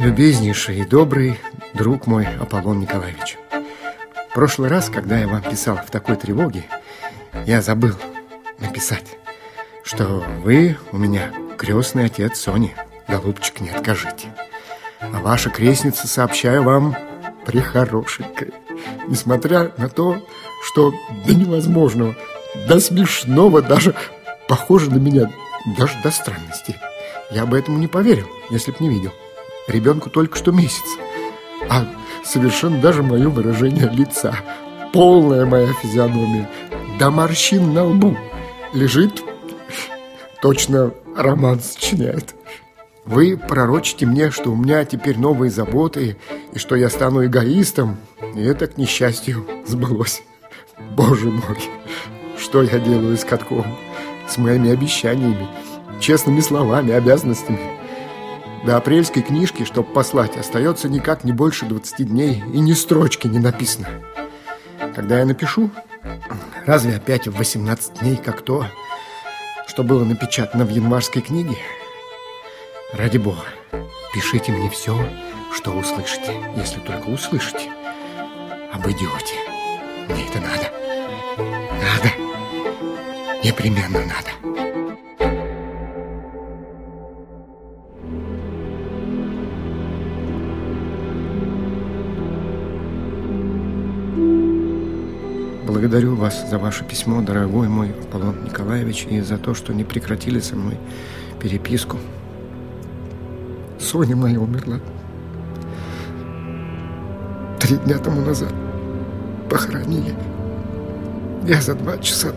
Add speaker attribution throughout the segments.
Speaker 1: Любезнейший и добрый друг мой Аполлон Николаевич. В прошлый раз, когда я вам писал в такой тревоге, я забыл написать, что вы у меня крестный отец Сони. Голубчик, не откажите. А ваша крестница, сообщаю вам, прихорошенькая. Несмотря на то, что до невозможного, до смешного, даже похоже на меня, даже до странности. Я бы этому не поверил, если б не видел. Ребенку только что месяц. А совершенно даже мое выражение лица. Полная моя физиономия. До морщин на лбу. Лежит, точно роман сочиняет. Вы пророчите мне, что у меня теперь новые заботы, и что я стану эгоистом, и это, к несчастью, сбылось. Боже мой, что я делаю с катком, с моими обещаниями, честными словами, обязанностями. До апрельской книжки, чтобы послать, остается никак не больше 20 дней, и ни строчки не написано. Когда я напишу, разве опять в 18 дней, как то, что было напечатано в январской книге? Ради бога, пишите мне все, что услышите, если только услышите об идиоте. Мне это надо. Надо. Непременно надо. Благодарю вас за ваше письмо, дорогой мой Аполлон Николаевич, и за то, что не прекратили со мной переписку. Соня моя умерла. Три дня тому назад похоронили. Я за два часа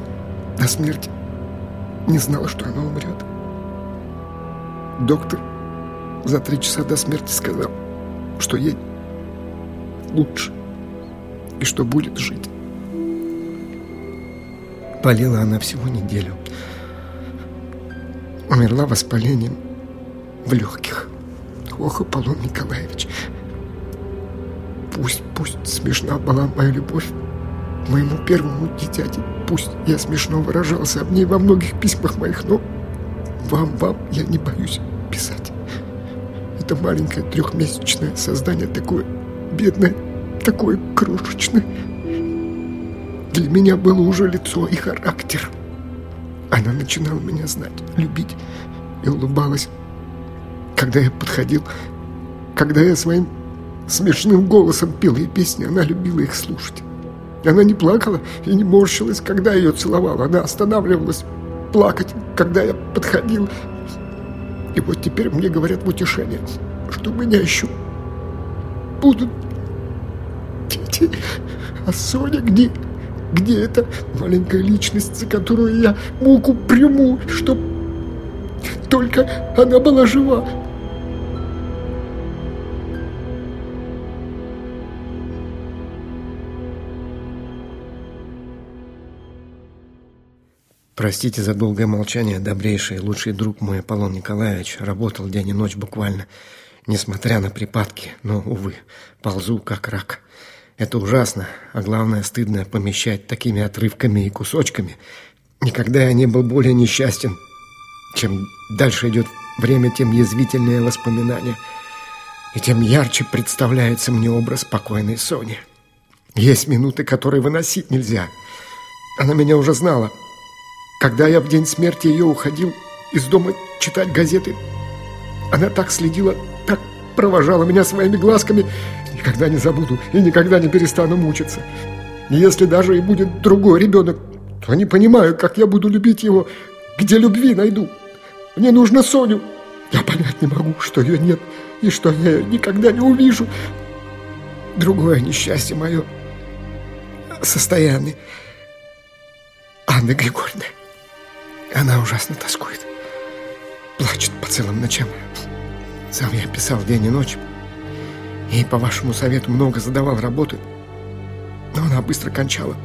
Speaker 1: до смерти не знала, что она умрет. Доктор за три часа до смерти сказал, что ей лучше и что будет жить. Болела она всего неделю. Умерла воспалением в легких. Ох, Аполлон Николаевич, пусть, пусть смешна была моя любовь к моему первому дитяти. Пусть я смешно выражался об ней во многих письмах моих, но вам, вам я не боюсь писать. Это маленькое трехмесячное создание такое бедное, такое крошечное. Меня было уже лицо и характер. Она начинала меня знать, любить и улыбалась. Когда я подходил, когда я своим смешным голосом пел ей песни, она любила их слушать. Она не плакала и не морщилась, когда ее целовал. Она останавливалась плакать, когда я подходил. И вот теперь мне говорят в утешение, что меня еще будут дети. А Соня где? Где эта маленькая личность, за которую я муку приму, чтоб только она была жива? Простите за долгое молчание, добрейший и лучший друг мой Аполлон Николаевич работал день и ночь буквально, несмотря на припадки, но, увы, ползу как рак. Это ужасно, а главное, стыдно помещать такими отрывками и кусочками. Никогда я не был более несчастен. Чем дальше идет время, тем язвительнее воспоминания, и тем ярче представляется мне образ спокойной Сони. Есть минуты, которые выносить нельзя. Она меня уже знала. Когда я в день смерти ее уходил из дома читать газеты, она так следила, так провожала меня своими глазками, Никогда не забуду и никогда не перестану мучиться. И если даже и будет другой ребенок, то не понимаю, как я буду любить его, где любви найду. Мне нужно Соню. Я понять не могу, что ее нет и что я ее никогда не увижу. Другое несчастье мое состояние. Анна Григорьевна. Она ужасно тоскует. Плачет по целым ночам. Сам я писал день и ночь. И по вашему совету много задавал работы, но она быстро кончала.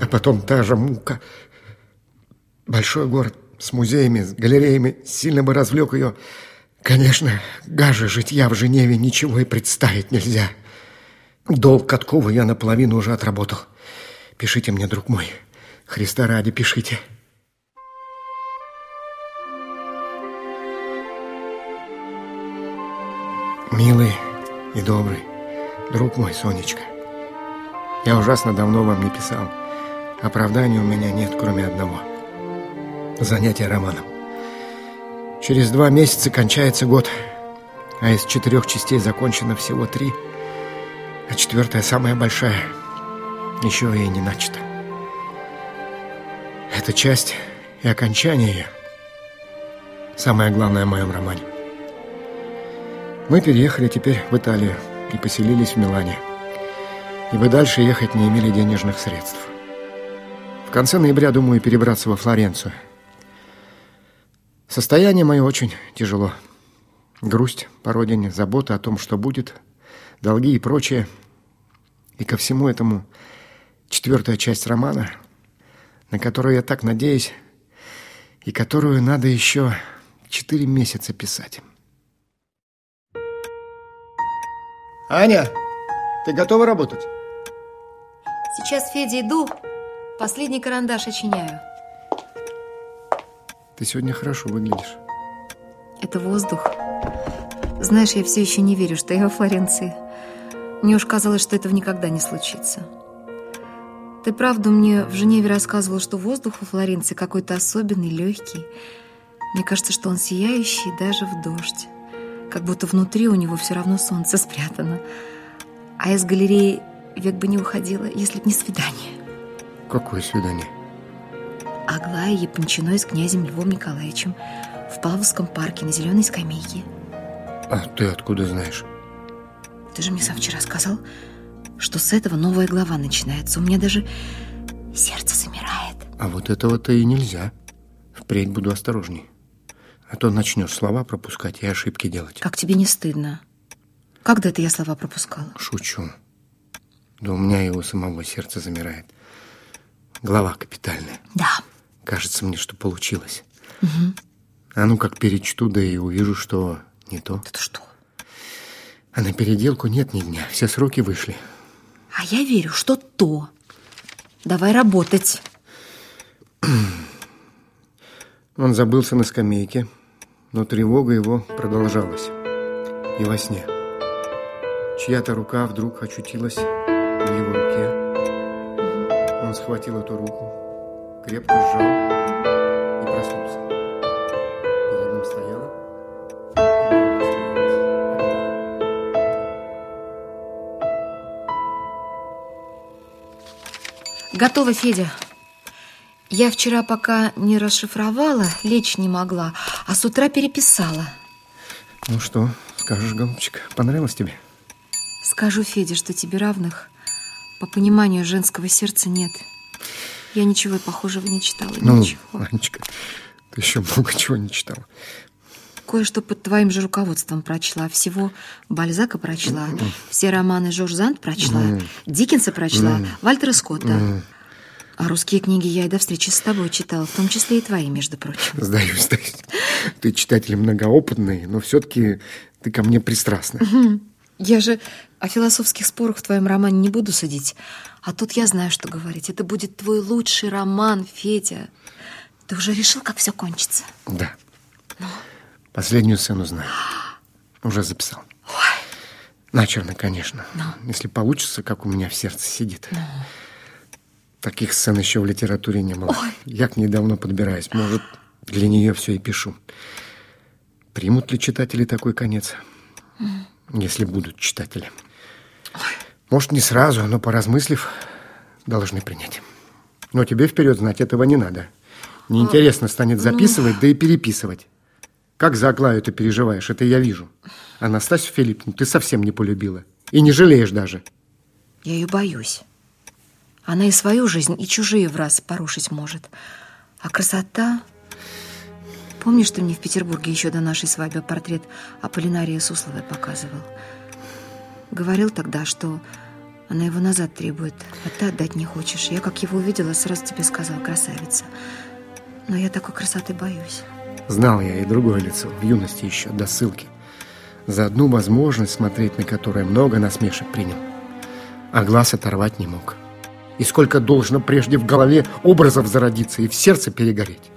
Speaker 1: А потом та же мука. Большой город с музеями, с галереями сильно бы развлек ее. Конечно, гаже житья в Женеве ничего и представить нельзя. Долг Каткова я наполовину уже отработал. Пишите мне, друг мой. Христа ради, пишите. Милый и добрый друг мой, Сонечка, я ужасно давно вам не писал. Оправдания у меня нет, кроме одного. Занятия романом. Через два месяца кончается год, а из четырех частей закончено всего три, а четвертая, самая большая, еще и не начата. Эта часть и окончание ее самое главное в моем романе. Мы переехали теперь в Италию и поселились в Милане. Ибо дальше ехать не имели денежных средств. В конце ноября думаю перебраться во Флоренцию. Состояние мое очень тяжело. Грусть по родине, забота о том, что будет, долги и прочее. И ко всему этому четвертая часть романа, на которую я так надеюсь, и которую надо еще четыре месяца писать. Аня, ты готова работать?
Speaker 2: Сейчас, Федя, иду. Последний карандаш очиняю.
Speaker 1: Ты сегодня хорошо выглядишь.
Speaker 2: Это воздух. Знаешь, я все еще не верю, что я во Флоренции. Мне уж казалось, что этого никогда не случится. Ты правду мне в Женеве рассказывал, что воздух во Флоренции какой-то особенный, легкий. Мне кажется, что он сияющий даже в дождь как будто внутри у него все равно солнце спрятано. А из галереи век бы не уходила, если б не свидание.
Speaker 1: Какое свидание?
Speaker 2: Аглая Япончиной с князем Львом Николаевичем в Павловском парке на зеленой скамейке.
Speaker 1: А ты откуда знаешь?
Speaker 2: Ты же мне сам вчера сказал, что с этого новая глава начинается. У меня даже сердце замирает.
Speaker 1: А вот этого-то и нельзя. Впредь буду осторожней. А то начнешь слова пропускать и ошибки делать.
Speaker 2: Как тебе не стыдно? Когда это я слова пропускала?
Speaker 1: Шучу. Да у меня его самого сердце замирает. Глава капитальная.
Speaker 2: Да.
Speaker 1: Кажется мне, что получилось. Угу. А ну как перечту, да и увижу, что не то.
Speaker 2: Это что?
Speaker 1: А на переделку нет ни дня. Все сроки вышли.
Speaker 2: А я верю, что то. Давай работать.
Speaker 1: Он забылся на скамейке, но тревога его продолжалась. И во сне. Чья-то рука вдруг очутилась в его руке. Он схватил эту руку, крепко сжал и проснулся. Перед ним стояла
Speaker 2: Готово, Федя. Я вчера пока не расшифровала, лечь не могла, а с утра переписала.
Speaker 1: Ну что, скажешь, голубчик, понравилось тебе?
Speaker 2: Скажу, Федя, что тебе равных по пониманию женского сердца нет. Я ничего похожего не читала,
Speaker 1: ну,
Speaker 2: ничего.
Speaker 1: Анечка, ты еще много чего не читала.
Speaker 2: Кое-что под твоим же руководством прочла. Всего Бальзака прочла, все романы Жорж Зант прочла, Диккенса прочла, Вальтера Скотта. А русские книги я и до встречи с тобой читала, в том числе и твои, между прочим.
Speaker 1: Сдаюсь, сдаюсь. Ты читатель многоопытный, но все-таки ты ко мне пристрастна.
Speaker 2: Я же о философских спорах в твоем романе не буду судить. А тут я знаю, что говорить. Это будет твой лучший роман, Федя. Ты уже решил, как все кончится?
Speaker 1: Да. Ну? Последнюю сцену знаю. Уже записал.
Speaker 2: Ой.
Speaker 1: Начерно, конечно. Ну? Если получится, как у меня в сердце сидит.
Speaker 2: Ну?
Speaker 1: Таких сцен еще в литературе не было. Ой. Я к ней давно подбираюсь. Может, для нее все и пишу. Примут ли читатели такой конец? Если будут читатели. Может, не сразу, но поразмыслив, должны принять. Но тебе вперед знать этого не надо. Неинтересно станет записывать, да и переписывать. Как за Аглаю ты переживаешь, это я вижу. Анастасию Филипповну ты совсем не полюбила. И не жалеешь даже.
Speaker 2: Я ее боюсь. Она и свою жизнь, и чужие в раз порушить может. А красота... Помнишь, что мне в Петербурге еще до нашей свадьбы портрет Аполлинария Сусловой показывал? Говорил тогда, что она его назад требует, а ты отдать не хочешь. Я, как его увидела, сразу тебе сказала, красавица. Но я такой красоты боюсь.
Speaker 1: Знал я и другое лицо, в юности еще, до ссылки. За одну возможность, смотреть на которое много насмешек принял. А глаз оторвать не мог и сколько должно прежде в голове образов зародиться и в сердце перегореть.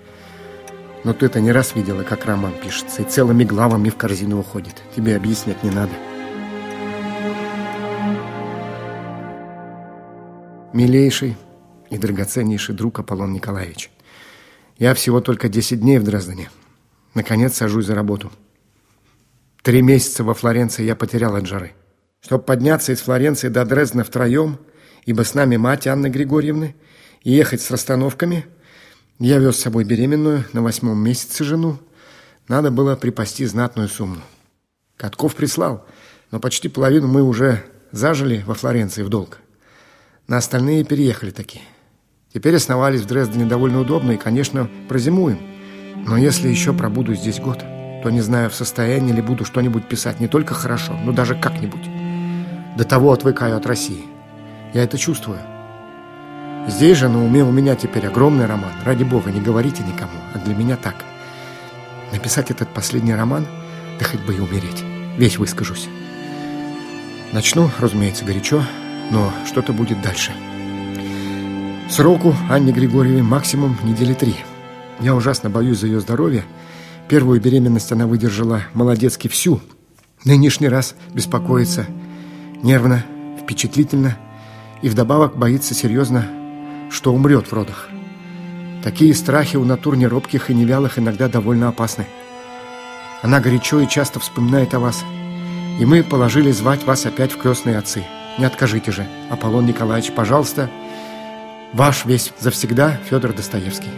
Speaker 1: Но ты-то не раз видела, как роман пишется, и целыми главами в корзину уходит. Тебе объяснять не надо. Милейший и драгоценнейший друг Аполлон Николаевич, я всего только 10 дней в Дрездене. Наконец сажусь за работу. Три месяца во Флоренции я потерял от жары. Чтобы подняться из Флоренции до Дрездена втроем, ибо с нами мать Анны Григорьевны, и ехать с расстановками, я вез с собой беременную на восьмом месяце жену, надо было припасти знатную сумму. Катков прислал, но почти половину мы уже зажили во Флоренции в долг. На остальные переехали такие. Теперь основались в Дрездене довольно удобно и, конечно, прозимуем. Но если еще пробуду здесь год, то не знаю, в состоянии ли буду что-нибудь писать не только хорошо, но даже как-нибудь. До того отвыкаю от России. Я это чувствую. Здесь же на уме у меня теперь огромный роман. Ради бога, не говорите никому, а для меня так. Написать этот последний роман, да хоть бы и умереть. Весь выскажусь. Начну, разумеется, горячо, но что-то будет дальше. Сроку Анне Григорьевне максимум недели три. Я ужасно боюсь за ее здоровье. Первую беременность она выдержала молодецки всю. Нынешний раз беспокоится нервно, впечатлительно и вдобавок боится серьезно, что умрет в родах. Такие страхи у натур неробких и невялых иногда довольно опасны. Она горячо и часто вспоминает о вас, и мы положили звать вас опять в крестные отцы. Не откажите же, Аполлон Николаевич, пожалуйста. Ваш весь завсегда Федор Достоевский.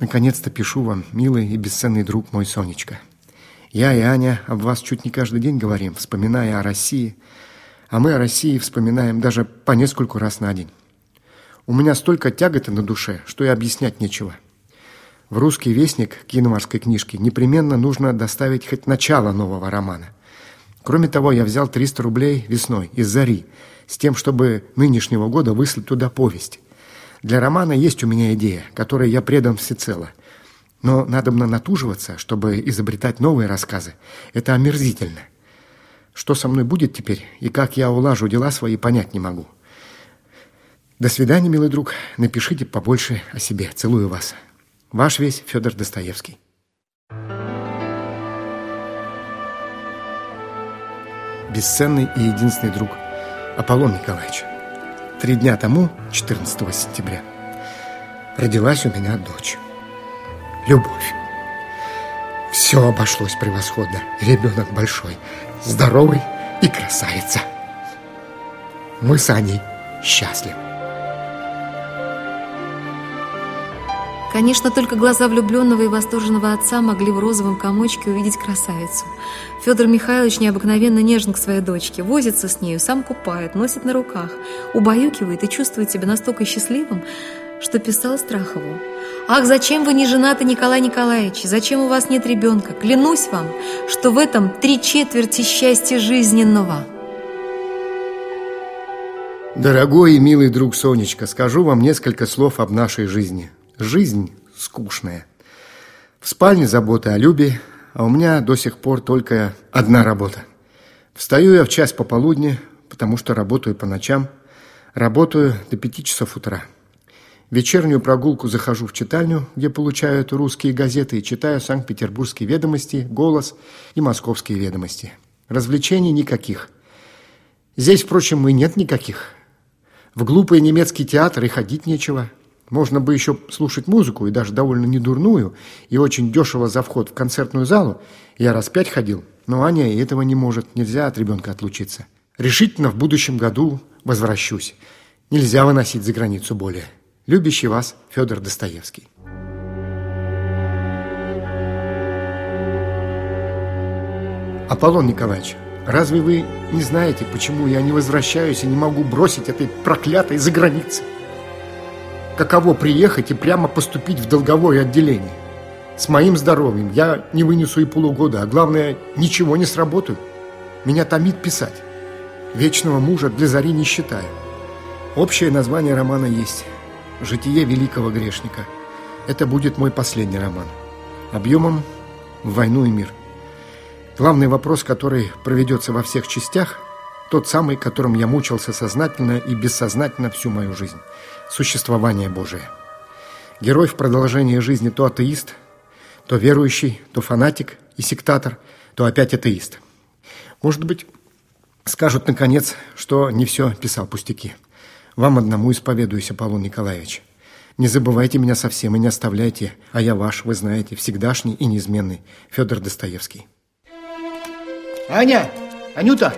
Speaker 1: Наконец-то пишу вам, милый и бесценный друг мой Сонечка. Я и Аня об вас чуть не каждый день говорим, вспоминая о России. А мы о России вспоминаем даже по нескольку раз на день. У меня столько тяготы на душе, что и объяснять нечего. В «Русский вестник» к январской книжке непременно нужно доставить хоть начало нового романа. Кроме того, я взял 300 рублей весной из «Зари», с тем, чтобы нынешнего года выслать туда повесть. Для романа есть у меня идея, которой я предан всецело. Но надо натуживаться, чтобы изобретать новые рассказы. Это омерзительно. Что со мной будет теперь и как я улажу дела свои, понять не могу. До свидания, милый друг. Напишите побольше о себе. Целую вас. Ваш весь Федор Достоевский. Бесценный и единственный друг Аполлон Николаевич. Три дня тому, 14 сентября, родилась у меня дочь. Любовь. Все обошлось превосходно. Ребенок большой, здоровый и красавица. Мы с Аней счастливы.
Speaker 2: Конечно, только глаза влюбленного и восторженного отца могли в розовом комочке увидеть красавицу. Федор Михайлович необыкновенно нежен к своей дочке, возится с нею, сам купает, носит на руках, убаюкивает и чувствует себя настолько счастливым, что писал Страхову. «Ах, зачем вы не женаты, Николай Николаевич? Зачем у вас нет ребенка? Клянусь вам, что в этом три четверти счастья жизненного».
Speaker 1: Дорогой и милый друг Сонечка, скажу вам несколько слов об нашей жизни – Жизнь скучная. В спальне забота о Любе, а у меня до сих пор только одна работа. Встаю я в час пополудни, потому что работаю по ночам. Работаю до пяти часов утра. Вечернюю прогулку захожу в читальню, где получают русские газеты, и читаю Санкт-Петербургские ведомости, «Голос» и «Московские ведомости». Развлечений никаких. Здесь, впрочем, и нет никаких. В глупый немецкий театр и ходить нечего – можно бы еще слушать музыку, и даже довольно недурную, и очень дешево за вход в концертную залу. Я раз пять ходил, но Аня и этого не может, нельзя от ребенка отлучиться. Решительно в будущем году возвращусь. Нельзя выносить за границу более. Любящий вас Федор Достоевский. Аполлон Николаевич, разве вы не знаете, почему я не возвращаюсь и не могу бросить этой проклятой за границей? каково приехать и прямо поступить в долговое отделение. С моим здоровьем я не вынесу и полугода, а главное, ничего не сработаю. Меня томит писать. Вечного мужа для зари не считаю. Общее название романа есть «Житие великого грешника». Это будет мой последний роман. Объемом в «Войну и мир». Главный вопрос, который проведется во всех частях, Тот самый, которым я мучился сознательно и бессознательно всю мою жизнь. Существование Божие. Герой в продолжении жизни то атеист, то верующий, то фанатик и сектатор, то опять атеист. Может быть, скажут наконец, что не все писал пустяки. Вам одному исповедуюсь, Аполлон Николаевич. Не забывайте меня совсем и не оставляйте, а я ваш, вы знаете, всегдашний и неизменный Федор Достоевский.
Speaker 3: Аня! Анюта!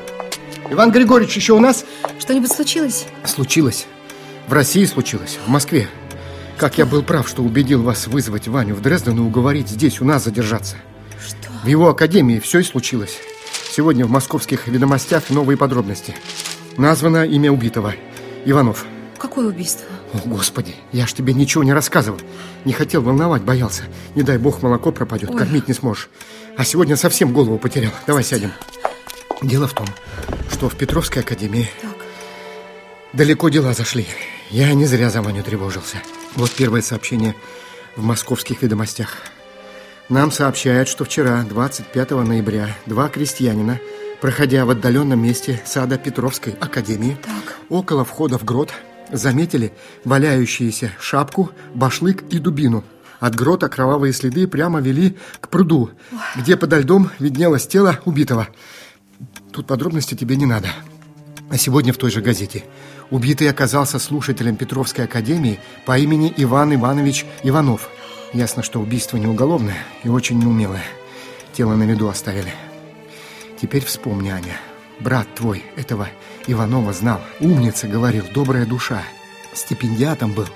Speaker 3: Иван Григорьевич еще у нас?
Speaker 2: Что-нибудь случилось?
Speaker 1: Случилось. В России случилось, в Москве. Как я был прав, что убедил вас вызвать Ваню в Дрезден и уговорить здесь у нас задержаться.
Speaker 2: Что?
Speaker 1: В его академии все и случилось. Сегодня в московских ведомостях новые подробности. Названо имя убитого. Иванов.
Speaker 2: Какое убийство?
Speaker 1: О, Господи, я ж тебе ничего не рассказывал. Не хотел волновать, боялся. Не дай бог молоко пропадет,
Speaker 2: Ой.
Speaker 1: кормить не сможешь. А сегодня совсем голову потерял. Давай сядем. Дело в том, что в Петровской академии
Speaker 2: Так.
Speaker 1: далеко дела зашли. Я не зря за Ваню тревожился. Вот первое сообщение в московских ведомостях. Нам сообщают, что вчера, 25 ноября, два крестьянина, проходя в отдаленном месте сада Петровской академии,
Speaker 2: Так.
Speaker 1: около входа в грот, заметили валяющиеся шапку, башлык и дубину. От грота кровавые следы прямо вели к пруду, где подо льдом виднелось тело убитого. Тут подробности тебе не надо. А сегодня в той же газете. Убитый оказался слушателем Петровской академии по имени Иван Иванович Иванов. Ясно, что убийство не уголовное и очень неумелое. Тело на виду оставили. Теперь вспомни, Аня. Брат твой этого Иванова знал. Умница, говорил, добрая душа. Стипендиатом был,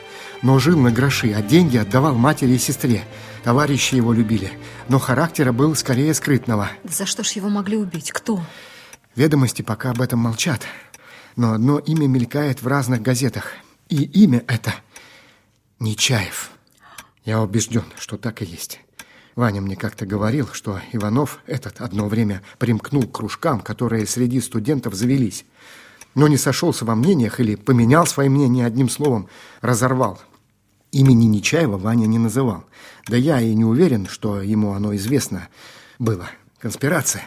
Speaker 1: но жил на гроши, а деньги отдавал матери и сестре. Товарищи его любили, но характера был скорее скрытного.
Speaker 2: Да за что ж его могли убить? Кто?
Speaker 1: Ведомости пока об этом молчат. Но одно имя мелькает в разных газетах. И имя это Нечаев. Я убежден, что так и есть. Ваня мне как-то говорил, что Иванов этот одно время примкнул к кружкам, которые среди студентов завелись. Но не сошелся во мнениях или поменял свои мнения одним словом, разорвал. Имени Нечаева Ваня не называл. Да я и не уверен, что ему оно известно было. Конспирация.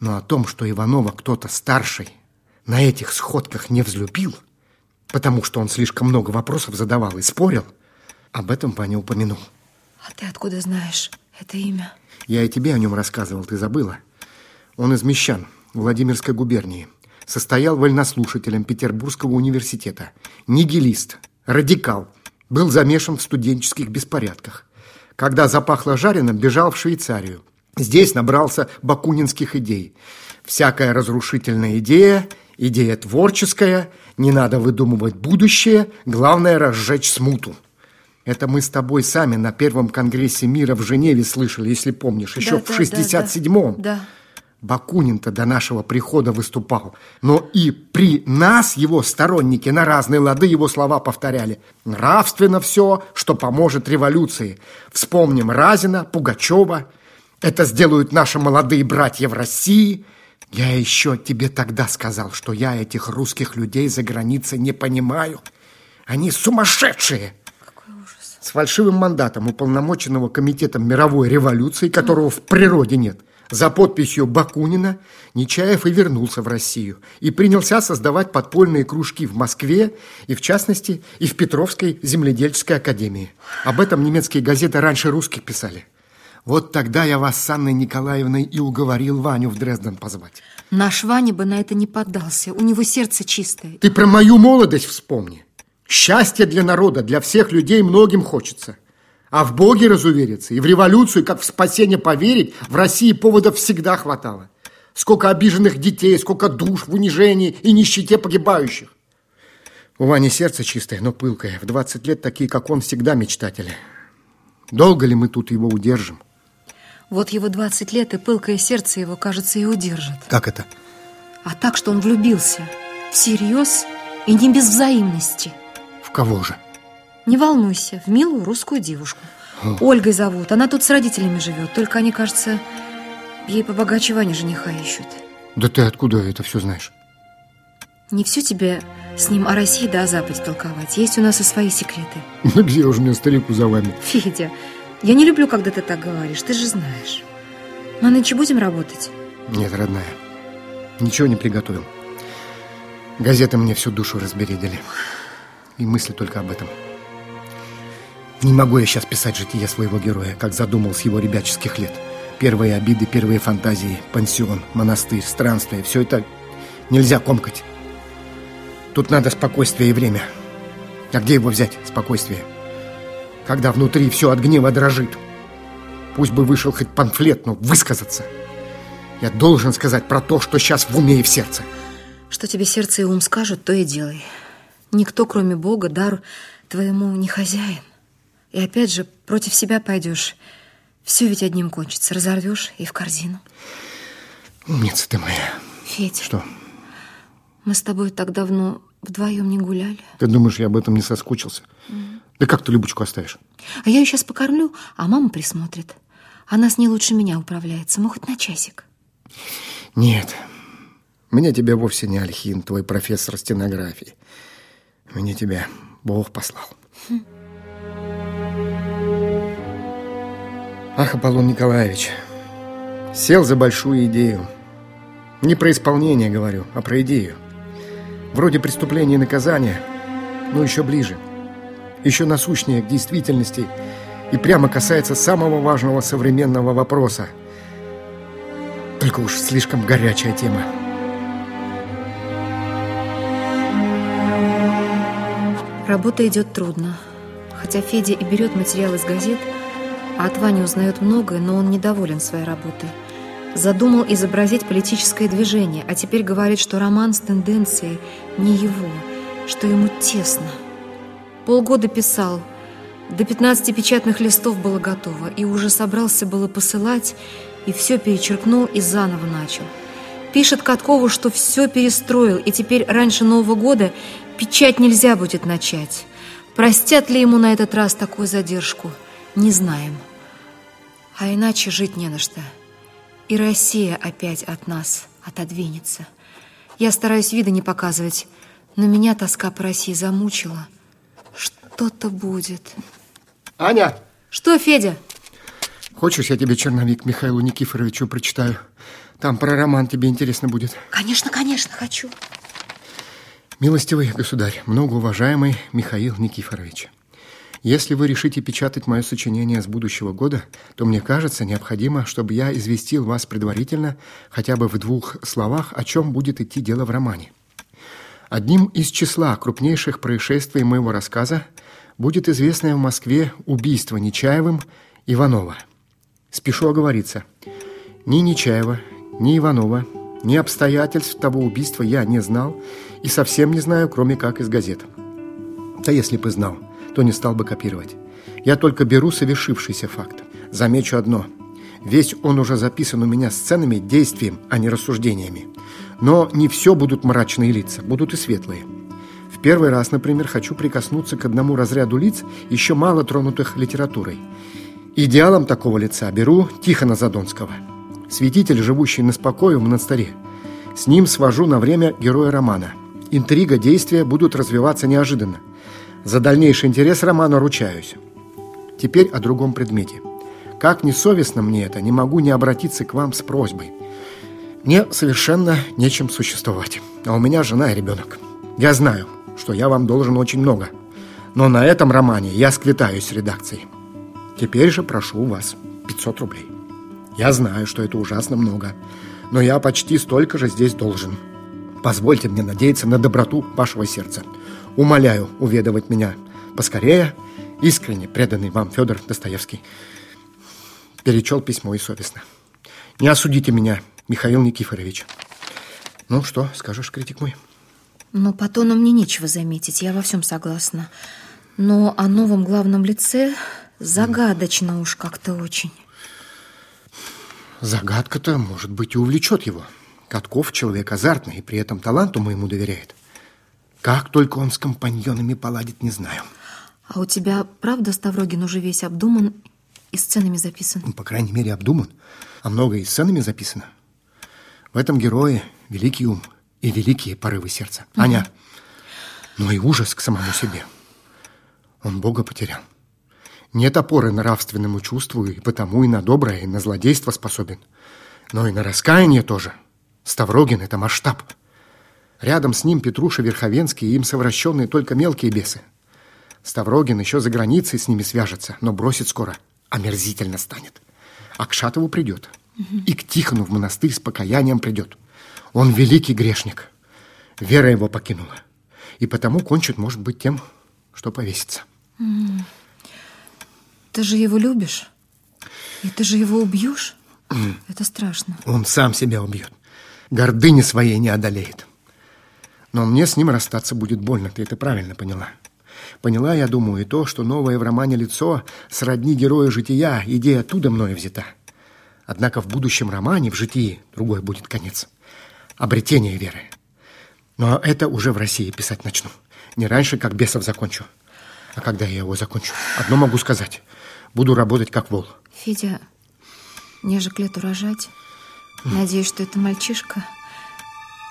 Speaker 1: Но о том, что Иванова кто-то старший на этих сходках не взлюбил, потому что он слишком много вопросов задавал и спорил, об этом Ваня упомянул.
Speaker 2: А ты откуда знаешь это имя?
Speaker 1: Я и тебе о нем рассказывал, ты забыла. Он из Мещан, Владимирской губернии. Состоял вольнослушателем Петербургского университета. Нигилист, радикал. Был замешан в студенческих беспорядках. Когда запахло жареным, бежал в Швейцарию. Здесь набрался бакунинских идей. Всякая разрушительная идея, идея творческая, не надо выдумывать будущее, главное разжечь смуту. Это мы с тобой сами на первом конгрессе мира в Женеве слышали, если помнишь, еще
Speaker 2: Да,
Speaker 1: в
Speaker 2: да, да,
Speaker 1: 67-м.
Speaker 2: Да.
Speaker 1: Бакунин-то до нашего прихода выступал. Но и при нас его сторонники на разные лады его слова повторяли. Нравственно все, что поможет революции. Вспомним Разина, Пугачева. Это сделают наши молодые братья в России. Я еще тебе тогда сказал, что я этих русских людей за границей не понимаю. Они сумасшедшие. С фальшивым мандатом уполномоченного комитетом мировой революции, которого в природе нет, за подписью Бакунина Нечаев и вернулся в Россию и принялся создавать подпольные кружки в Москве и, в частности, и в Петровской земледельческой академии. Об этом немецкие газеты раньше русских писали. Вот тогда я вас с Анной Николаевной и уговорил Ваню в Дрезден позвать.
Speaker 2: Наш Ваня бы на это не поддался. У него сердце чистое.
Speaker 1: Ты про мою молодость вспомни. Счастье для народа, для всех людей многим хочется. А в Боге разувериться и в революцию, как в спасение поверить, в России поводов всегда хватало. Сколько обиженных детей, сколько душ в унижении и нищете погибающих. У Вани сердце чистое, но пылкое. В 20 лет такие, как он, всегда мечтатели. Долго ли мы тут его удержим?
Speaker 2: Вот его 20 лет, и пылкое сердце его, кажется, и удержит.
Speaker 1: Как это?
Speaker 2: А так, что он влюбился. Всерьез и не без взаимности.
Speaker 1: Кого же?
Speaker 2: Не волнуйся, в милую русскую девушку. Ольгой зовут. Она тут с родителями живет. Только они, кажется, ей побогаче Вани жениха ищут.
Speaker 1: Да ты откуда это все знаешь?
Speaker 2: Не все тебе с ним о России да о Западе толковать. Есть у нас и свои секреты.
Speaker 1: Ну где уж мне старику за вами?
Speaker 2: Федя, я не люблю, когда ты так говоришь. Ты же знаешь. Мы нынче будем работать?
Speaker 1: Нет, родная, ничего не приготовил. Газеты мне всю душу разбередили. И мысли только об этом. Не могу я сейчас писать житие своего героя, как задумал с его ребяческих лет. Первые обиды, первые фантазии, пансион, монастырь, странствие. Все это нельзя комкать. Тут надо спокойствие и время. А где его взять, спокойствие? Когда внутри все от гнева дрожит. Пусть бы вышел хоть памфлет, но высказаться. Я должен сказать про то, что сейчас в уме и в сердце.
Speaker 2: Что тебе сердце и ум скажут, то и делай. Никто, кроме Бога, дару твоему не хозяин. И опять же, против себя пойдешь. Все ведь одним кончится. Разорвешь и в корзину.
Speaker 1: Умница ты моя.
Speaker 2: Федя.
Speaker 1: Что?
Speaker 2: Мы с тобой так давно вдвоем не гуляли.
Speaker 1: Ты думаешь, я об этом не соскучился? Mm. Да как ты Любочку оставишь?
Speaker 2: А я ее сейчас покормлю, а мама присмотрит. Она с ней лучше меня управляется. Мы хоть на часик.
Speaker 1: Нет. Мне тебя вовсе не Альхин, твой профессор стенографии. Мне тебя Бог послал. Ах, Аполлон Николаевич, сел за большую идею. Не про исполнение говорю, а про идею. Вроде преступления и наказания, но еще ближе. Еще насущнее к действительности и прямо касается самого важного современного вопроса. Только уж слишком горячая тема.
Speaker 2: Работа идет трудно. Хотя Федя и берет материал из газет – а от Вани узнает многое, но он недоволен своей работой. Задумал изобразить политическое движение, а теперь говорит, что роман с тенденцией не его, что ему тесно. Полгода писал, до 15 печатных листов было готово, и уже собрался было посылать, и все перечеркнул и заново начал. Пишет Каткову, что все перестроил, и теперь раньше Нового года печать нельзя будет начать. Простят ли ему на этот раз такую задержку – не знаем. А иначе жить не на что. И Россия опять от нас отодвинется. Я стараюсь вида не показывать, но меня тоска по России замучила. Что-то будет.
Speaker 1: Аня!
Speaker 2: Что, Федя?
Speaker 1: Хочешь, я тебе черновик Михаилу Никифоровичу прочитаю? Там про роман тебе интересно будет.
Speaker 2: Конечно, конечно, хочу.
Speaker 1: Милостивый государь, многоуважаемый Михаил Никифорович. Если вы решите печатать мое сочинение с будущего года, то мне кажется необходимо, чтобы я известил вас предварительно хотя бы в двух словах, о чем будет идти дело в романе. Одним из числа крупнейших происшествий моего рассказа будет известное в Москве убийство Нечаевым Иванова. Спешу оговориться. Ни Нечаева, ни Иванова, ни обстоятельств того убийства я не знал и совсем не знаю, кроме как из газет. Да если бы знал – никто не стал бы копировать. Я только беру совершившийся факт. Замечу одно. Весь он уже записан у меня сценами, действием, а не рассуждениями. Но не все будут мрачные лица, будут и светлые. В первый раз, например, хочу прикоснуться к одному разряду лиц, еще мало тронутых литературой. Идеалом такого лица беру Тихона Задонского. Святитель, живущий на спокое в монастыре. С ним свожу на время героя романа. Интрига, действия будут развиваться неожиданно. За дальнейший интерес романа ручаюсь. Теперь о другом предмете. Как несовестно мне это, не могу не обратиться к вам с просьбой. Мне совершенно нечем существовать. А у меня жена и ребенок. Я знаю, что я вам должен очень много. Но на этом романе я сквитаюсь с редакцией. Теперь же прошу у вас 500 рублей. Я знаю, что это ужасно много, но я почти столько же здесь должен. Позвольте мне надеяться на доброту вашего сердца. Умоляю уведовать меня поскорее. Искренне преданный вам Федор Достоевский. Перечел письмо и совестно. Не осудите меня, Михаил Никифорович. Ну, что скажешь, критик мой?
Speaker 2: Но по тону мне нечего заметить, я во всем согласна. Но о новом главном лице загадочно уж как-то очень.
Speaker 1: Загадка-то, может быть, и увлечет его. Катков человек азартный и при этом таланту моему доверяет. Как только он с компаньонами поладит, не знаю.
Speaker 2: А у тебя, правда, Ставрогин уже весь обдуман и сценами записан?
Speaker 1: Ну, по крайней мере, обдуман. А много и сценами записано. В этом герое великий ум и великие порывы сердца. Угу. Аня, но и ужас к самому себе. Он Бога потерял. Нет опоры нравственному чувству, и потому и на доброе, и на злодейство способен. Но и на раскаяние тоже. Ставрогин – это масштаб. Рядом с ним Петруша Верховенский и им совращенные только мелкие бесы. Ставрогин еще за границей с ними свяжется, но бросит скоро. Омерзительно станет. А к Шатову придет. Угу. И к Тихону в монастырь с покаянием придет. Он великий грешник. Вера его покинула. И потому кончит, может быть, тем, что повесится.
Speaker 2: Угу. Ты же его любишь? И ты же его убьешь? Это страшно.
Speaker 1: Он сам себя убьет. Гордыни своей не одолеет. Но мне с ним расстаться будет больно, ты это правильно поняла. Поняла, я думаю, и то, что новое в романе лицо сродни героя жития, идея оттуда мною взята. Однако в будущем романе, в житии, другой будет конец. Обретение веры. Но это уже в России писать начну. Не раньше, как бесов закончу. А когда я его закончу? Одно могу сказать. Буду работать как вол.
Speaker 2: Федя, мне же к лету рожать. Надеюсь, что это мальчишка.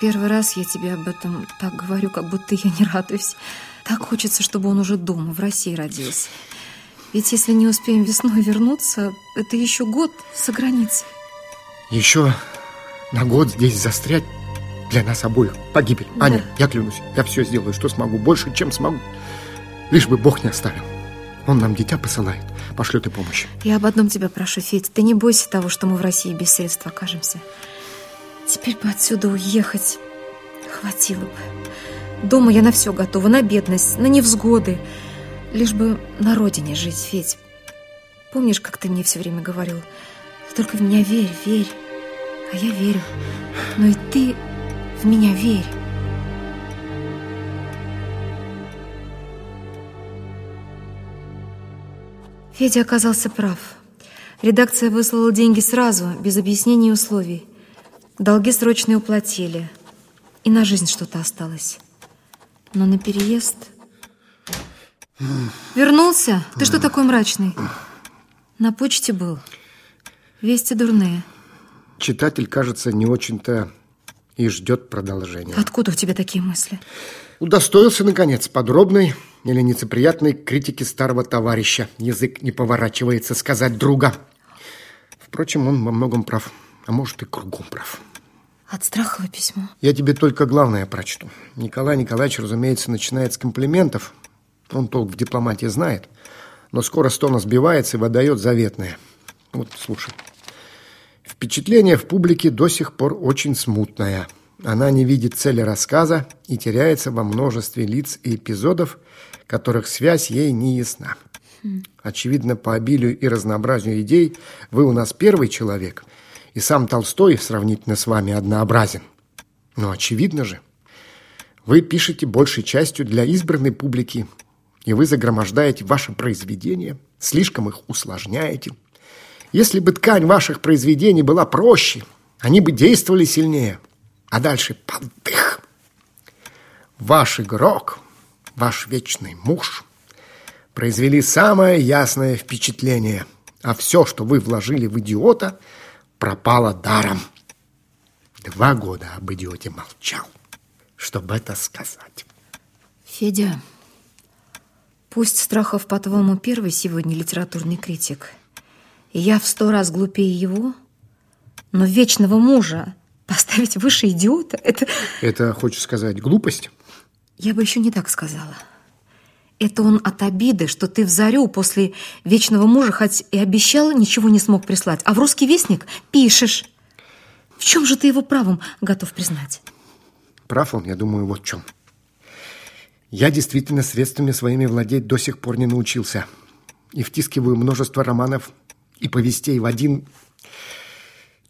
Speaker 2: Первый раз я тебе об этом так говорю, как будто я не радуюсь. Так хочется, чтобы он уже дома, в России родился. Ведь если не успеем весной вернуться, это еще год за границей.
Speaker 1: Еще на год здесь застрять для нас обоих погибель. Да. Аня, я клянусь, я все сделаю, что смогу, больше, чем смогу. Лишь бы Бог не оставил. Он нам дитя посылает, пошлет и помощь.
Speaker 2: Я об одном тебя прошу, Федь. Ты не бойся того, что мы в России без средств окажемся. Теперь бы отсюда уехать хватило бы. Дома я на все готова, на бедность, на невзгоды. Лишь бы на родине жить, Федь. Помнишь, как ты мне все время говорил? Только в меня верь, верь. А я верю. Но и ты в меня верь. Федя оказался прав. Редакция выслала деньги сразу, без объяснений и условий. Долги срочные уплатили. И на жизнь что-то осталось. Но на переезд... Вернулся? Ты что такой мрачный? На почте был. Вести дурные.
Speaker 1: Читатель, кажется, не очень-то и ждет продолжения.
Speaker 2: Откуда у тебя такие мысли?
Speaker 1: Удостоился, наконец, подробной или нецеприятной критики старого товарища. Язык не поворачивается сказать друга. Впрочем, он во многом прав, а может и кругом прав.
Speaker 2: От Страхова письмо?
Speaker 1: Я тебе только главное прочту. Николай Николаевич, разумеется, начинает с комплиментов. Он толк в дипломатии знает. Но скоро с тона сбивается и выдает заветное. Вот, слушай. Впечатление в публике до сих пор очень смутное. Она не видит цели рассказа и теряется во множестве лиц и эпизодов, которых связь ей не ясна. Очевидно, по обилию и разнообразию идей вы у нас первый человек – и сам Толстой сравнительно с вами однообразен. Но очевидно же, вы пишете большей частью для избранной публики, и вы загромождаете ваши произведения, слишком их усложняете. Если бы ткань ваших произведений была проще, они бы действовали сильнее. А дальше подых. Ваш игрок, ваш вечный муж произвели самое ясное впечатление, а все, что вы вложили в идиота – пропало даром. Два года об идиоте молчал, чтобы это сказать.
Speaker 2: Федя, пусть Страхов, по-твоему, первый сегодня литературный критик, и я в сто раз глупее его, но вечного мужа поставить выше идиота, это...
Speaker 1: Это, хочешь сказать, глупость?
Speaker 2: Я бы еще не так сказала. Это он от обиды, что ты в зарю после вечного мужа хоть и обещал, ничего не смог прислать, а в русский вестник пишешь. В чем же ты его правом готов признать?
Speaker 1: Прав он, я думаю, вот в чем. Я действительно средствами своими владеть до сих пор не научился. И втискиваю множество романов и повестей в один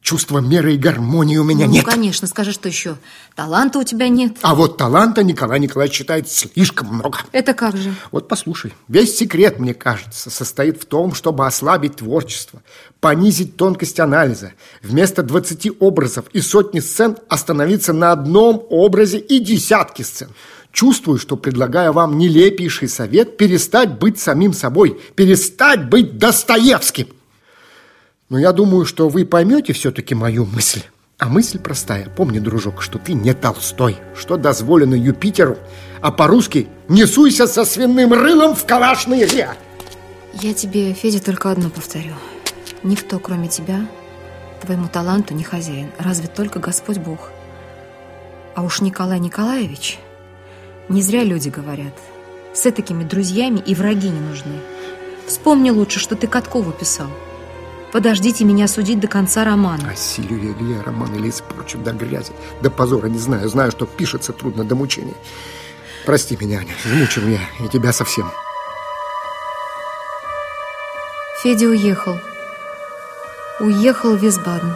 Speaker 1: Чувства меры и гармонии у меня
Speaker 2: ну,
Speaker 1: нет.
Speaker 2: Ну, конечно, скажи, что еще. Таланта у тебя нет.
Speaker 1: А вот таланта Николай Николаевич считает слишком много.
Speaker 2: Это как же?
Speaker 1: Вот послушай. Весь секрет, мне кажется, состоит в том, чтобы ослабить творчество, понизить тонкость анализа. Вместо 20 образов и сотни сцен остановиться на одном образе и десятки сцен. Чувствую, что предлагаю вам нелепейший совет перестать быть самим собой, перестать быть Достоевским. Но я думаю, что вы поймете все-таки мою мысль. А мысль простая. Помни, дружок, что ты не Толстой, что дозволено Юпитеру, а по-русски «не суйся со свиным рылом в калашный игре».
Speaker 2: Я тебе, Федя, только одно повторю. Никто, кроме тебя, твоему таланту не хозяин. Разве только Господь Бог. А уж Николай Николаевич, не зря люди говорят, с такими друзьями и враги не нужны. Вспомни лучше, что ты Каткову писал. Подождите меня судить до конца романа.
Speaker 1: Осилю ли я роман или испорчу до грязи, до позора не знаю. Знаю, что пишется трудно до мучения. Прости меня, Аня, замучил я и тебя совсем.
Speaker 2: Федя уехал. Уехал в Висбаден.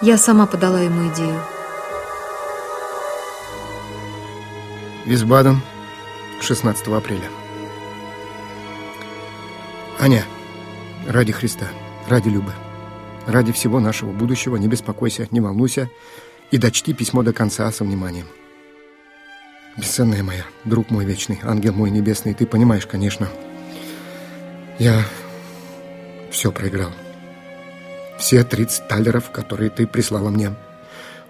Speaker 2: Я сама подала ему идею.
Speaker 1: Висбаден, 16 апреля. Аня, ради Христа, ради Любы, ради всего нашего будущего, не беспокойся, не волнуйся и дочти письмо до конца со вниманием. Бесценная моя, друг мой вечный, ангел мой небесный, ты понимаешь, конечно, я все проиграл. Все 30 талеров, которые ты прислала мне.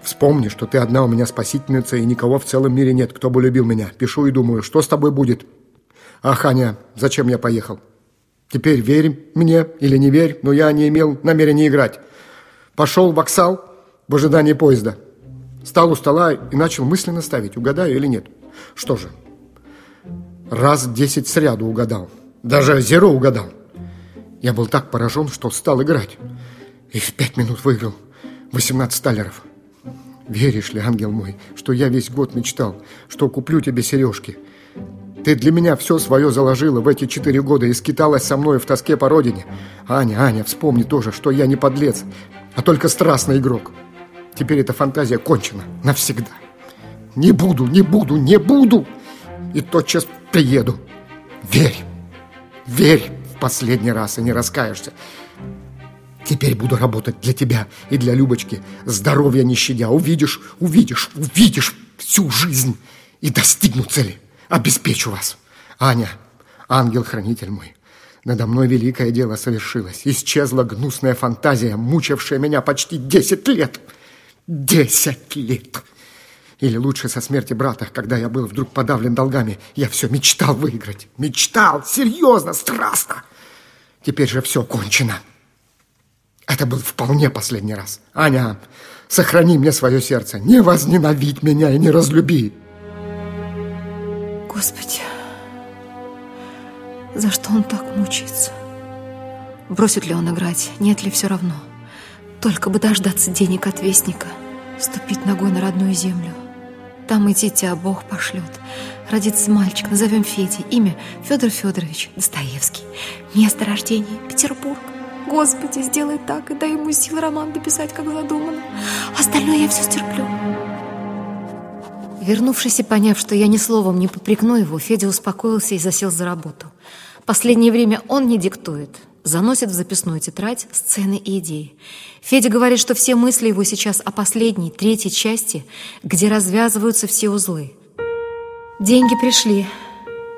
Speaker 1: Вспомни, что ты одна у меня спасительница, и никого в целом мире нет, кто бы любил меня. Пишу и думаю, что с тобой будет? Ах, Аня, зачем я поехал? Теперь верь мне или не верь, но я не имел намерения играть. Пошел в вокзал в ожидании поезда. Стал у стола и начал мысленно ставить, угадаю или нет. Что же, раз десять сряду угадал. Даже зеро угадал. Я был так поражен, что стал играть. И в пять минут выиграл 18 талеров. Веришь ли, ангел мой, что я весь год мечтал, что куплю тебе сережки? Ты для меня все свое заложила в эти четыре года и скиталась со мной в тоске по родине. Аня, Аня, вспомни тоже, что я не подлец, а только страстный игрок. Теперь эта фантазия кончена навсегда. Не буду, не буду, не буду. И тотчас приеду. Верь, верь в последний раз и не раскаешься. Теперь буду работать для тебя и для Любочки, здоровья не щадя. Увидишь, увидишь, увидишь всю жизнь и достигну цели. Обеспечу вас. Аня, ангел-хранитель мой, надо мной великое дело совершилось. Исчезла гнусная фантазия, мучившая меня почти десять лет. Десять лет. Или лучше со смерти брата, когда я был вдруг подавлен долгами. Я все мечтал выиграть. Мечтал, серьезно, страстно. Теперь же все кончено. Это был вполне последний раз. Аня, сохрани мне свое сердце. Не возненавидь меня и не разлюби.
Speaker 2: Господи, за что он так мучается? Бросит ли он играть? Нет ли все равно? Только бы дождаться денег от вестника, ступить ногой на родную землю. Там и дитя Бог пошлет. Родится мальчик, назовем Федей. Имя Федор Федорович Достоевский. Место рождения Петербург. Господи, сделай так и дай ему силы роман дописать, как задумано. Остальное я все стерплю. Вернувшись и поняв, что я ни словом не попрекну его, Федя успокоился и засел за работу. Последнее время он не диктует, заносит в записную тетрадь сцены и идеи. Федя говорит, что все мысли его сейчас о последней, третьей части, где развязываются все узлы. Деньги пришли.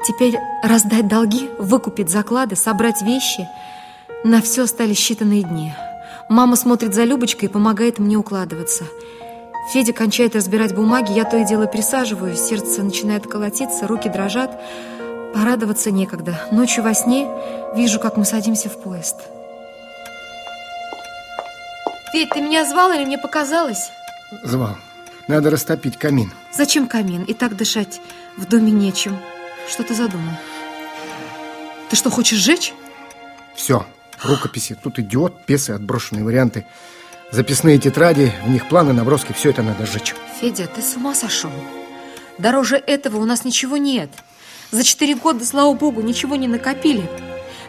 Speaker 2: Теперь раздать долги, выкупить заклады, собрать вещи – на все стали считанные дни. Мама смотрит за Любочкой и помогает мне укладываться. Федя кончает разбирать бумаги, я то и дело присаживаюсь, сердце начинает колотиться, руки дрожат. Порадоваться некогда. Ночью во сне вижу, как мы садимся в поезд. Федь, ты меня звал или мне показалось?
Speaker 1: Звал. Надо растопить камин.
Speaker 2: Зачем камин? И так дышать в доме нечем. Что ты задумал? Ты что, хочешь сжечь?
Speaker 1: Все рукописи. Тут идиот, песы, отброшенные варианты. Записные тетради, в них планы, наброски, все это надо сжечь.
Speaker 2: Федя, ты с ума сошел? Дороже этого у нас ничего нет. За четыре года, слава богу, ничего не накопили.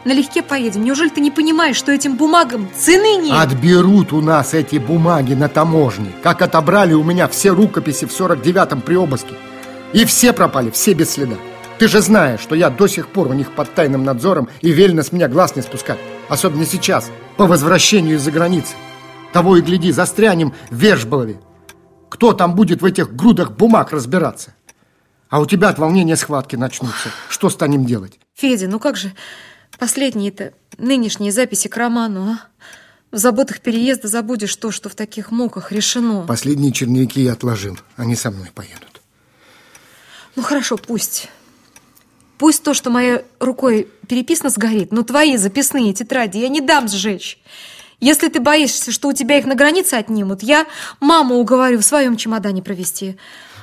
Speaker 2: Налегке поедем. Неужели ты не понимаешь, что этим бумагам цены нет?
Speaker 1: Отберут у нас эти бумаги на таможне. Как отобрали у меня все рукописи в 49-м при обыске. И все пропали, все без следа. Ты же знаешь, что я до сих пор у них под тайным надзором и велено с меня глаз не спускать. Особенно сейчас, по возвращению из-за границы. Того и гляди, застрянем в Вержболове. Кто там будет в этих грудах бумаг разбираться? А у тебя от волнения схватки начнутся. Что станем делать?
Speaker 2: Федя, ну как же последние-то нынешние записи к роману, а? В заботах переезда забудешь то, что в таких муках решено.
Speaker 1: Последние черновики я отложил. Они со мной поедут.
Speaker 2: Ну хорошо, пусть. Пусть то, что моей рукой переписано, сгорит, но твои записные тетради я не дам сжечь. Если ты боишься, что у тебя их на границе отнимут, я маму уговорю в своем чемодане провести.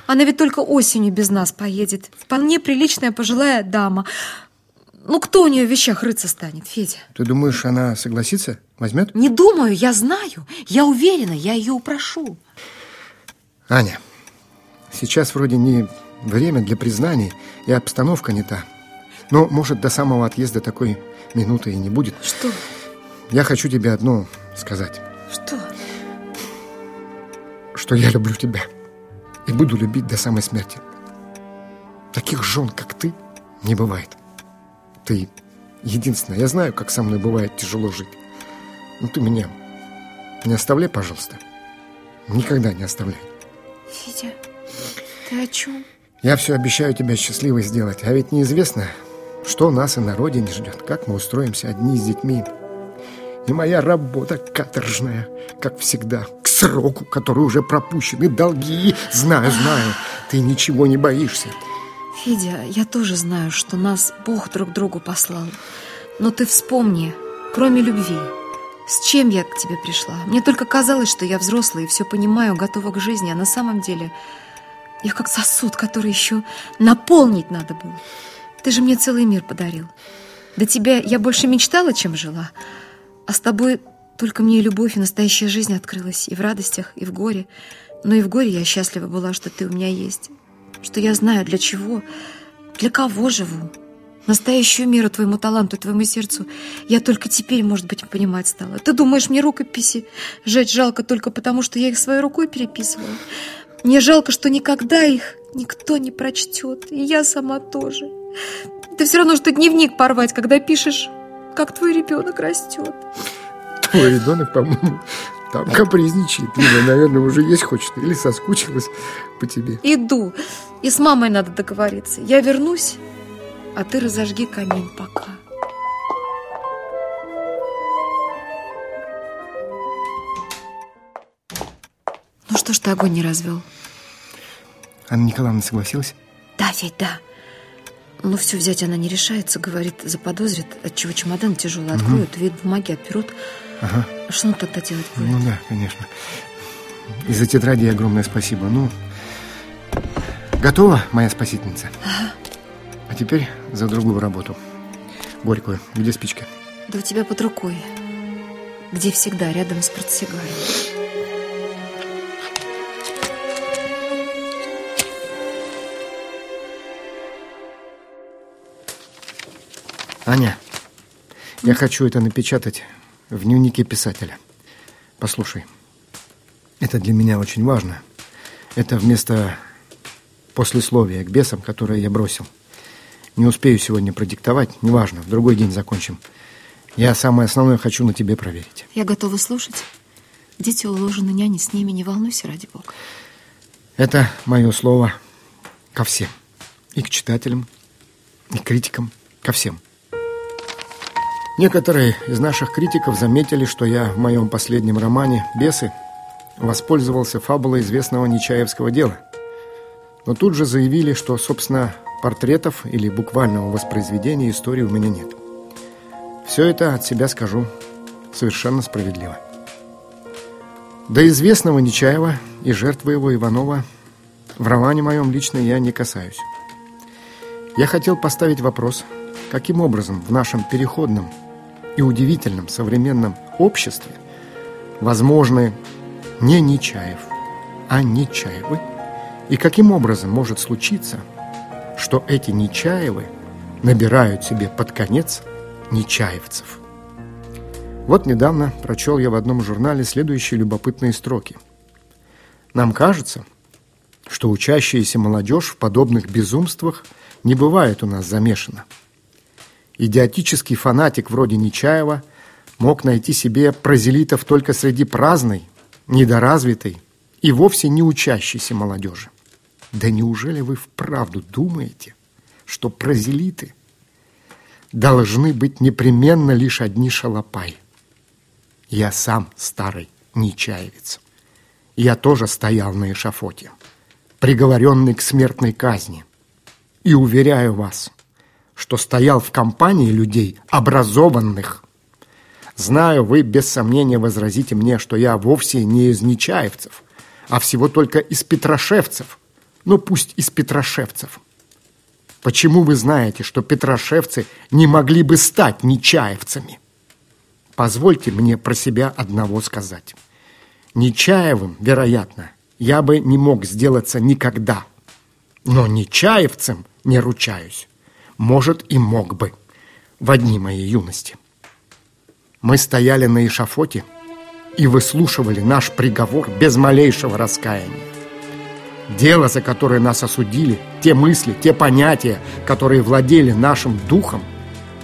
Speaker 2: Она ведь только осенью без нас поедет. Вполне приличная пожилая дама. Ну, кто у нее в вещах рыться станет, Федя?
Speaker 1: Ты думаешь, она согласится? Возьмет?
Speaker 2: Не думаю, я знаю. Я уверена, я ее упрошу.
Speaker 1: Аня, сейчас вроде не время для признаний, и обстановка не та. Но, может, до самого отъезда такой минуты и не будет.
Speaker 2: Что?
Speaker 1: Я хочу тебе одно сказать.
Speaker 2: Что?
Speaker 1: Что я люблю тебя. И буду любить до самой смерти. Таких жен, как ты, не бывает. Ты единственная. Я знаю, как со мной бывает тяжело жить. Но ты меня не оставляй, пожалуйста. Никогда не оставляй.
Speaker 2: Федя, ты о чем?
Speaker 1: Я все обещаю тебя счастливой сделать. А ведь неизвестно, что нас и на родине ждет. Как мы устроимся одни с детьми. И моя работа каторжная, как всегда, к сроку, который уже пропущен, и долги. Знаю, знаю, ты ничего не боишься.
Speaker 2: Федя, я тоже знаю, что нас Бог друг другу послал. Но ты вспомни, кроме любви, с чем я к тебе пришла? Мне только казалось, что я взрослая и все понимаю, готова к жизни, а на самом деле я как сосуд, который еще наполнить надо было. Ты же мне целый мир подарил. До тебя я больше мечтала, чем жила. А с тобой только мне и любовь, и настоящая жизнь открылась. И в радостях, и в горе. Но и в горе я счастлива была, что ты у меня есть. Что я знаю, для чего, для кого живу. Настоящую меру твоему таланту, твоему сердцу я только теперь, может быть, понимать стала. Ты думаешь, мне рукописи жать жалко только потому, что я их своей рукой переписывала? Мне жалко, что никогда их никто не прочтет, и я сама тоже. Это все равно, что дневник порвать, когда пишешь, как твой ребенок растет.
Speaker 1: Твой ребенок, по-моему, там капризничает. Лина, наверное, уже есть хочет или соскучилась по тебе.
Speaker 2: Иду. И с мамой надо договориться. Я вернусь, а ты разожги камин пока. Ну что ж ты огонь не развел?
Speaker 1: Анна Николаевна согласилась?
Speaker 2: Да, ведь да. Но все взять она не решается, говорит, заподозрит, отчего чемодан тяжелый откроют, угу. вид бумаги отберут.
Speaker 1: Ага.
Speaker 2: Что он тогда делать будет?
Speaker 1: Ну да, конечно. И за тетради огромное спасибо. Ну, готова, моя спасительница?
Speaker 2: Ага.
Speaker 1: А теперь за другую работу. Горькую. Где спички?
Speaker 2: Да у тебя под рукой. Где всегда, рядом с портсигаром.
Speaker 1: Аня, я хочу это напечатать в дневнике писателя. Послушай, это для меня очень важно. Это вместо послесловия к бесам, которое я бросил. Не успею сегодня продиктовать, неважно, в другой день закончим. Я самое основное хочу на тебе проверить.
Speaker 2: Я готова слушать. Дети уложены няни, с ними не волнуйся, ради бога.
Speaker 1: Это мое слово ко всем. И к читателям, и к критикам, ко всем. Некоторые из наших критиков заметили, что я в моем последнем романе «Бесы» воспользовался фабулой известного Нечаевского дела. Но тут же заявили, что, собственно, портретов или буквального воспроизведения истории у меня нет. Все это от себя скажу совершенно справедливо. До известного Нечаева и жертвы его Иванова в романе моем лично я не касаюсь. Я хотел поставить вопрос, каким образом в нашем переходном и удивительном современном обществе возможны не Нечаев, а Нечаевы? И каким образом может случиться, что эти Нечаевы набирают себе под конец Нечаевцев? Вот недавно прочел я в одном журнале следующие любопытные строки. Нам кажется, что учащаяся молодежь в подобных безумствах не бывает у нас замешана – идиотический фанатик вроде Нечаева мог найти себе прозелитов только среди праздной, недоразвитой и вовсе не учащейся молодежи. Да неужели вы вправду думаете, что прозелиты должны быть непременно лишь одни шалопай? Я сам старый нечаевец. Я тоже стоял на эшафоте, приговоренный к смертной казни. И уверяю вас – что стоял в компании людей образованных, Знаю, вы без сомнения возразите мне, что я вовсе не из Нечаевцев, а всего только из Петрошевцев. Ну, пусть из Петрошевцев. Почему вы знаете, что Петрошевцы не могли бы стать Нечаевцами? Позвольте мне про себя одного сказать. Нечаевым, вероятно, я бы не мог сделаться никогда. Но Нечаевцем не ручаюсь. Может, и мог бы в одни моей юности. Мы стояли на эшафоте и выслушивали наш приговор без малейшего раскаяния. Дело, за которое нас осудили, те мысли, те понятия, которые владели нашим духом,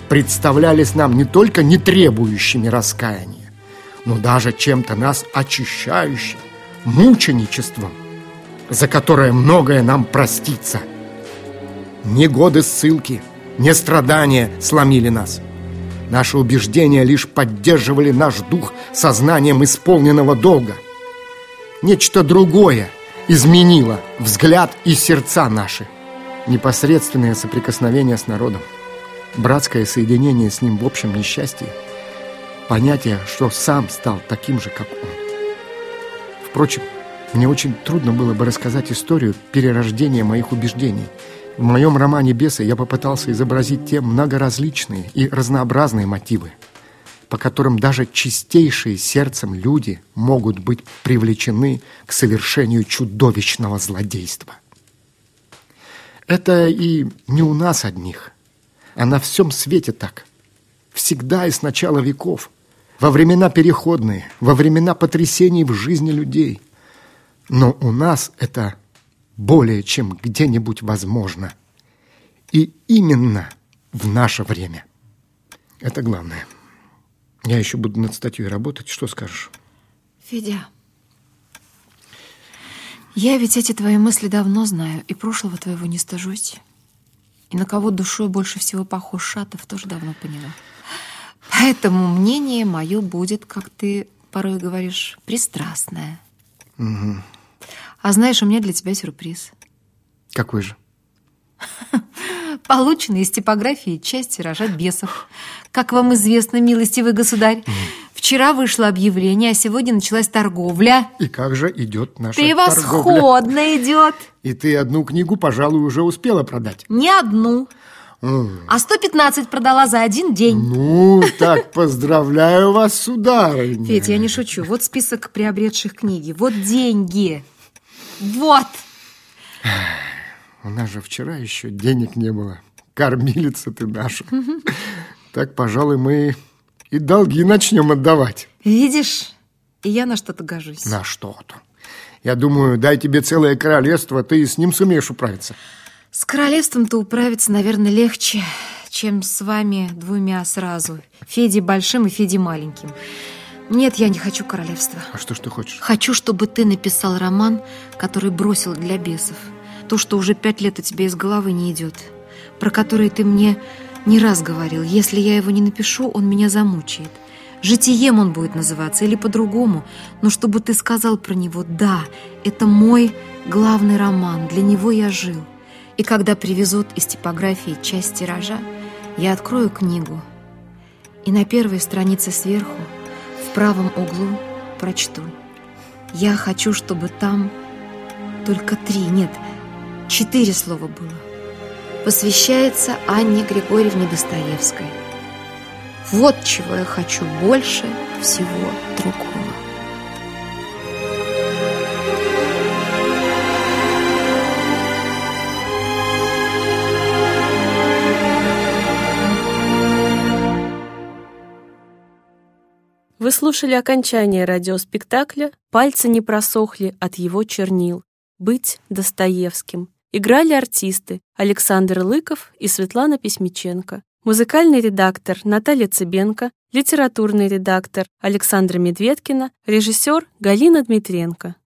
Speaker 1: представлялись нам не только не требующими раскаяния, но даже чем-то нас очищающим, мученичеством, за которое многое нам простится. Не годы ссылки, не страдания сломили нас. Наши убеждения лишь поддерживали наш дух сознанием исполненного долга. Нечто другое изменило взгляд и сердца наши. Непосредственное соприкосновение с народом, братское соединение с ним в общем несчастье, понятие, что сам стал таким же, как он. Впрочем, мне очень трудно было бы рассказать историю перерождения моих убеждений – в моем романе «Бесы» я попытался изобразить те многоразличные и разнообразные мотивы, по которым даже чистейшие сердцем люди могут быть привлечены к совершению чудовищного злодейства. Это и не у нас одних, а на всем свете так. Всегда и с начала веков, во времена переходные, во времена потрясений в жизни людей. Но у нас это более чем где-нибудь возможно. И именно в наше время. Это главное. Я еще буду над статьей работать. Что скажешь?
Speaker 2: Федя, я ведь эти твои мысли давно знаю, и прошлого твоего не стажусь. И на кого душой больше всего похож Шатов, тоже давно поняла. Поэтому мнение мое будет, как ты порой говоришь, пристрастное.
Speaker 1: Угу.
Speaker 2: А знаешь, у меня для тебя сюрприз.
Speaker 1: Какой же?
Speaker 2: Полученный из типографии часть тиража бесов. Как вам известно, милостивый государь, вчера вышло объявление, а сегодня началась торговля.
Speaker 1: И как же идет наша
Speaker 2: Превосходно
Speaker 1: торговля?
Speaker 2: идет.
Speaker 1: И ты одну книгу, пожалуй, уже успела продать.
Speaker 2: Не одну. А 115 продала за один день.
Speaker 1: Ну, так поздравляю вас, сударыня.
Speaker 2: Федь, я не шучу. Вот список приобретших книги. Вот деньги. Вот!
Speaker 1: У нас же вчера еще денег не было. Кормилица ты наша. Так, пожалуй, мы и долги начнем отдавать.
Speaker 2: Видишь, и я на что-то гожусь.
Speaker 1: На что-то. Я думаю, дай тебе целое королевство, ты с ним сумеешь управиться.
Speaker 2: С королевством-то управиться, наверное, легче, чем с вами двумя сразу. Федей большим и Федей маленьким. Нет, я не хочу королевства.
Speaker 1: А что ж ты хочешь?
Speaker 2: Хочу, чтобы ты написал роман, который бросил для бесов. То, что уже пять лет у тебя из головы не идет. Про который ты мне не раз говорил. Если я его не напишу, он меня замучает. Житием он будет называться или по-другому. Но чтобы ты сказал про него «Да, это мой главный роман, для него я жил». И когда привезут из типографии часть тиража, я открою книгу. И на первой странице сверху – правом углу прочту. Я хочу, чтобы там только три, нет, четыре слова было. Посвящается Анне Григорьевне Достоевской. Вот чего я хочу больше всего другого.
Speaker 4: Вы слушали окончание радиоспектакля «Пальцы не просохли от его чернил. Быть Достоевским». Играли артисты Александр Лыков и Светлана Письмиченко, музыкальный редактор Наталья Цыбенко, литературный редактор Александра Медведкина, режиссер Галина Дмитренко.